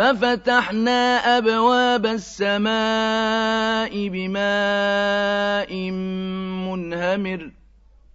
فَفَتَحْنَا أَبْوَابَ السَّمَاءِ بِمَاءٍ مُّنْهَمِرٍ